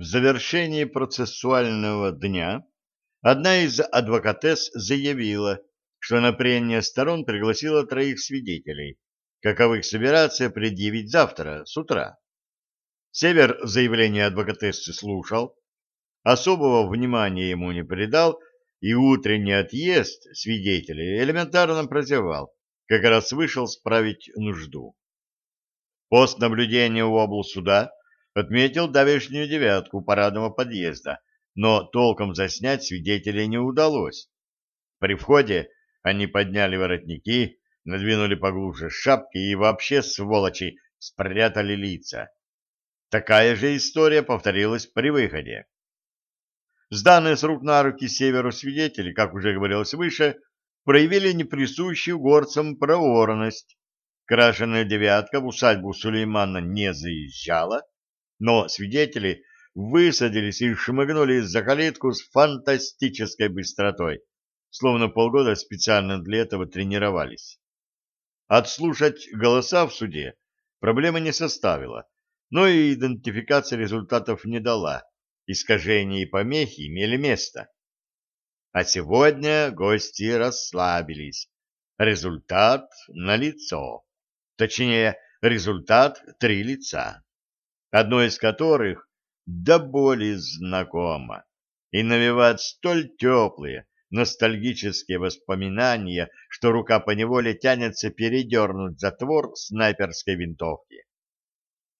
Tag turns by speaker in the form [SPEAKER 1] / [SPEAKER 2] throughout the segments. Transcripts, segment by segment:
[SPEAKER 1] В завершении процессуального дня одна из адвокатес заявила, что на прение сторон пригласила троих свидетелей, каковых собирается предъявить завтра с утра. Север заявление адвокатессы слушал, особого внимания ему не придал и утренний отъезд свидетелей элементарно прозевал, как раз вышел справить нужду. Пост наблюдения у облсуда отметил давешнюю девятку парадного подъезда, но толком заснять свидетелей не удалось. При входе они подняли воротники, надвинули поглубже шапки и вообще, сволочи, спрятали лица. Такая же история повторилась при выходе. Сданные с рук на руки северу свидетели, как уже говорилось выше, проявили неприсущую горцам проворность. Крашеная девятка в усадьбу Сулеймана не заезжала, но свидетели высадились и шмыгнули за калитку с фантастической быстротой, словно полгода специально для этого тренировались. Отслушать голоса в суде проблемы не составило, но и идентификация результатов не дала, искажения и помехи имели место. А сегодня гости расслабились. Результат налицо. Точнее, результат три лица одно из которых до боли знакомо и навевает столь теплые, ностальгические воспоминания, что рука поневоле тянется передернуть затвор снайперской винтовки.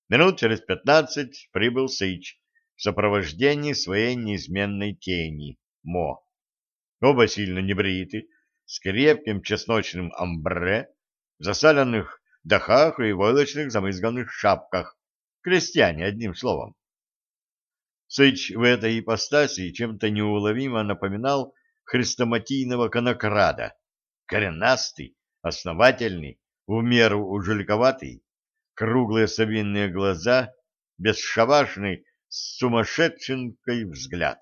[SPEAKER 1] Минут через пятнадцать прибыл Сыч в сопровождении своей неизменной тени, Мо. Оба сильно небриты, с крепким чесночным амбре, в засаленных дахах и войлочных замызганных шапках, Крестьяне, одним словом. Сыч в этой ипостаси чем-то неуловимо напоминал хрестоматийного конокрада. Коренастый, основательный, в меру ужельковатый, круглые совинные глаза, бесшабашный, с сумасшедшенкой взгляд.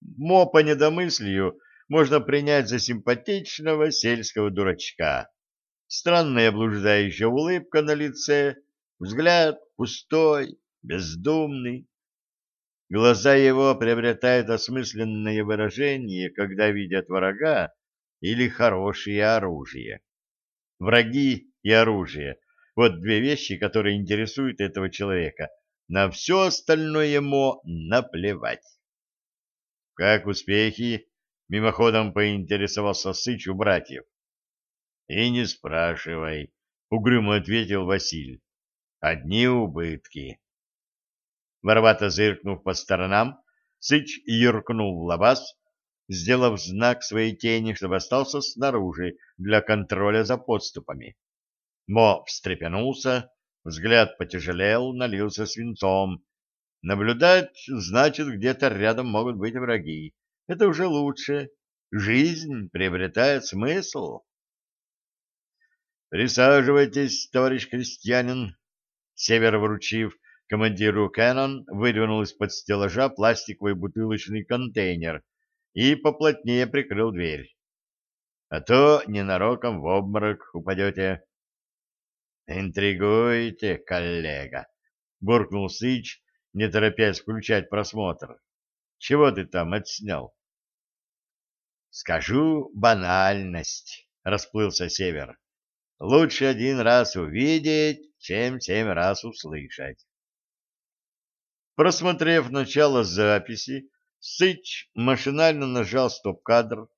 [SPEAKER 1] Мо по недомыслию можно принять за симпатичного сельского дурачка. Странная блуждающая улыбка на лице, взгляд пустой, бездумный. Глаза его приобретают осмысленное выражение, когда видят врага или хорошее оружие. Враги и оружие — вот две вещи, которые интересуют этого человека. На все остальное ему наплевать. Как успехи? Мимоходом поинтересовался Сыч у братьев. — И не спрашивай, — угрюмо ответил Василь. Одни убытки. Воровато зыркнув по сторонам, Сыч юркнул в лабаз, сделав знак своей тени, чтобы остался снаружи для контроля за подступами. Мо встрепенулся, взгляд потяжелел, налился свинцом. Наблюдать, значит, где-то рядом могут быть враги. Это уже лучше. Жизнь приобретает смысл. «Присаживайтесь, товарищ крестьянин», Север, вручив командиру Кэннон, выдвинул из-под стеллажа пластиковый бутылочный контейнер и поплотнее прикрыл дверь. А то ненароком в обморок упадете. — Интригуете, коллега, — буркнул Сыч, не торопясь включать просмотр. — Чего ты там отснял? — Скажу банальность, — расплылся Север. — Лучше один раз увидеть, чем семь раз услышать. Просмотрев начало записи, Сыч машинально нажал стоп-кадр,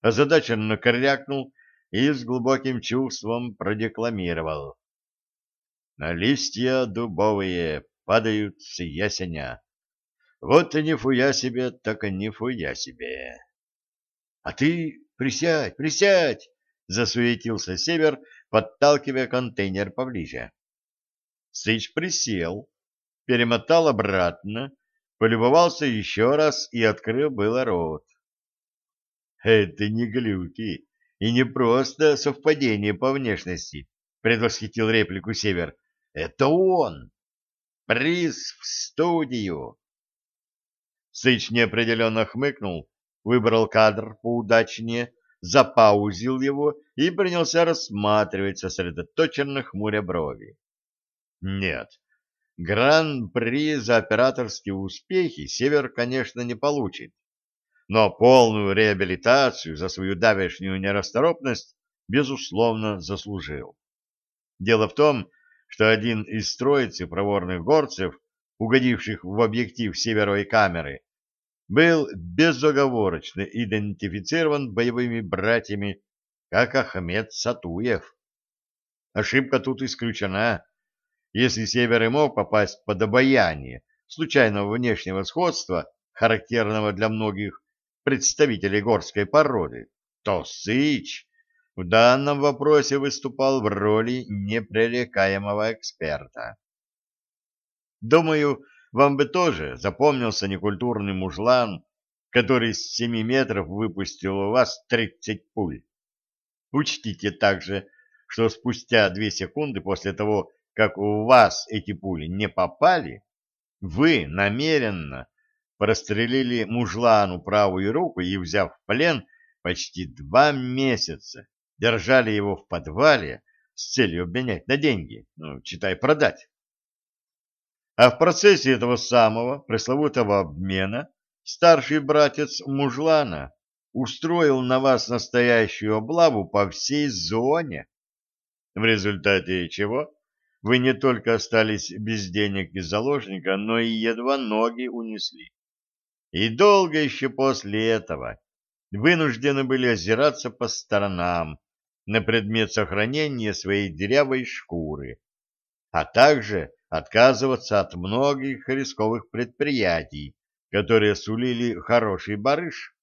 [SPEAKER 1] озадаченно корякнул и с глубоким чувством продекламировал. На листья дубовые падают с ясеня. Вот и не фуя себе, так и не фуя себе. — А ты присядь, присядь! — засуетился Север, подталкивая контейнер поближе. Сыч присел, перемотал обратно, полюбовался еще раз и открыл было рот. «Это не глюки и не просто совпадение по внешности», — предвосхитил реплику Север. «Это он! Приз в студию!» Сыч неопределенно хмыкнул, выбрал кадр поудачнее, запаузил его и принялся рассматривать сосредоточенно хмуря брови. Нет, гран-при за операторские успехи Север, конечно, не получит, но полную реабилитацию за свою давешнюю нерасторопность, безусловно, заслужил. Дело в том, что один из троицы проворных горцев, угодивших в объектив северовой камеры, был безоговорочно идентифицирован боевыми братьями как Ахмед Сатуев. Ошибка тут исключена. Если Север и мог попасть под обаяние случайного внешнего сходства, характерного для многих представителей горской породы, то Сыч в данном вопросе выступал в роли непререкаемого эксперта. Думаю, вам бы тоже запомнился некультурный мужлан, который с семи метров выпустил у вас тридцать пуль. Учтите также, что спустя две секунды после того, как у вас эти пули не попали, вы намеренно прострелили мужлану правую руку и, взяв в плен, почти два месяца держали его в подвале с целью обменять на деньги, ну, читай, продать. А в процессе этого самого пресловутого обмена старший братец Мужлана устроил на вас настоящую облаву по всей зоне, в результате чего вы не только остались без денег и заложника, но и едва ноги унесли. И долго еще после этого вынуждены были озираться по сторонам, на предмет сохранения своей дырявой шкуры, а также отказываться от многих рисковых предприятий, которые сулили хороший барыш.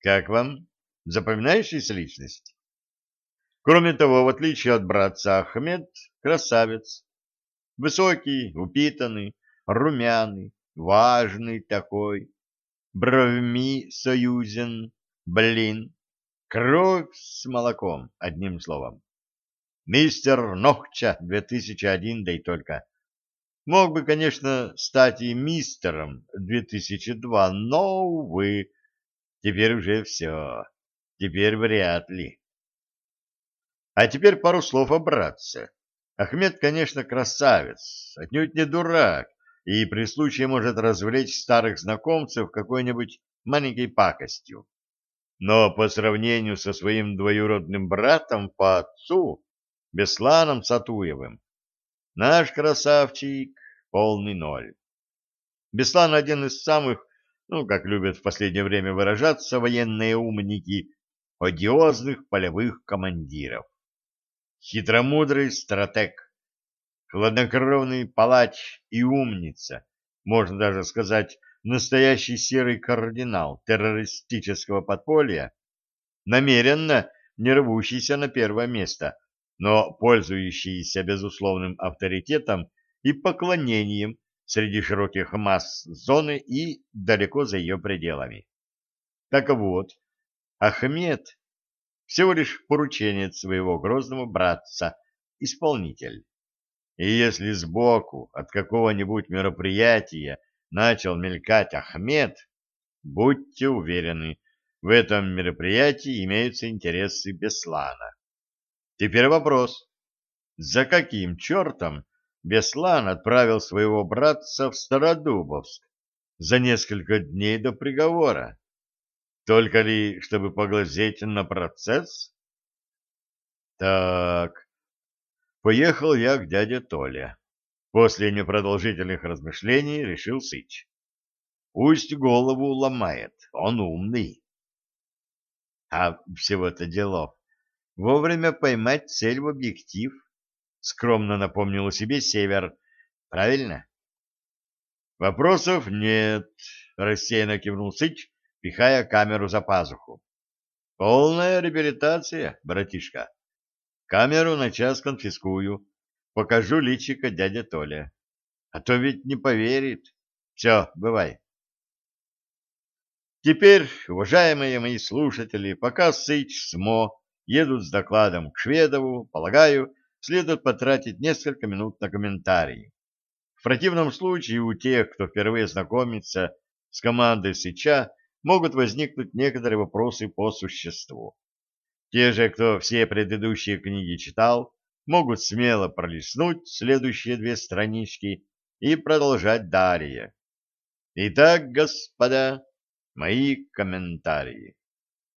[SPEAKER 1] Как вам? Запоминающаяся личность? Кроме того, в отличие от братца Ахмед, красавец. Высокий, упитанный, румяный, важный такой. Бровьми союзен, блин, Кровь с молоком, одним словом. Мистер Нохча 2001, да и только. Мог бы, конечно, стать и мистером 2002, но, увы, теперь уже все. Теперь вряд ли. А теперь пару слов о братце. Ахмед, конечно, красавец, отнюдь не дурак, и при случае может развлечь старых знакомцев какой-нибудь маленькой пакостью но по сравнению со своим двоюродным братом по отцу, Бесланом Сатуевым, наш красавчик полный ноль. Беслан один из самых, ну, как любят в последнее время выражаться военные умники, одиозных полевых командиров. Хитромудрый стратег, хладнокровный палач и умница, можно даже сказать, настоящий серый кардинал террористического подполья, намеренно не рвущийся на первое место, но пользующийся безусловным авторитетом и поклонением среди широких масс зоны и далеко за ее пределами. Так вот, Ахмед всего лишь порученец своего грозного братца, исполнитель. И если сбоку от какого-нибудь мероприятия начал мелькать Ахмед, будьте уверены, в этом мероприятии имеются интересы Беслана. Теперь вопрос. За каким чертом Беслан отправил своего братца в Стародубовск за несколько дней до приговора? Только ли, чтобы поглазеть на процесс? Так, поехал я к дяде Толе. После непродолжительных размышлений решил Сыч. Пусть голову ломает, он умный. А всего-то делов. Вовремя поймать цель в объектив, скромно напомнил себе Север. Правильно? Вопросов нет, рассеянно кивнул Сыч, пихая камеру за пазуху. Полная реабилитация, братишка. Камеру на час конфискую Покажу личико дядя Толя. А то ведь не поверит. Все, бывай. Теперь, уважаемые мои слушатели, пока Сыч с едут с докладом к Шведову, полагаю, следует потратить несколько минут на комментарии. В противном случае у тех, кто впервые знакомится с командой Сыча, могут возникнуть некоторые вопросы по существу. Те же, кто все предыдущие книги читал, могут смело пролистнуть следующие две странички и продолжать далее. Итак, господа, мои комментарии.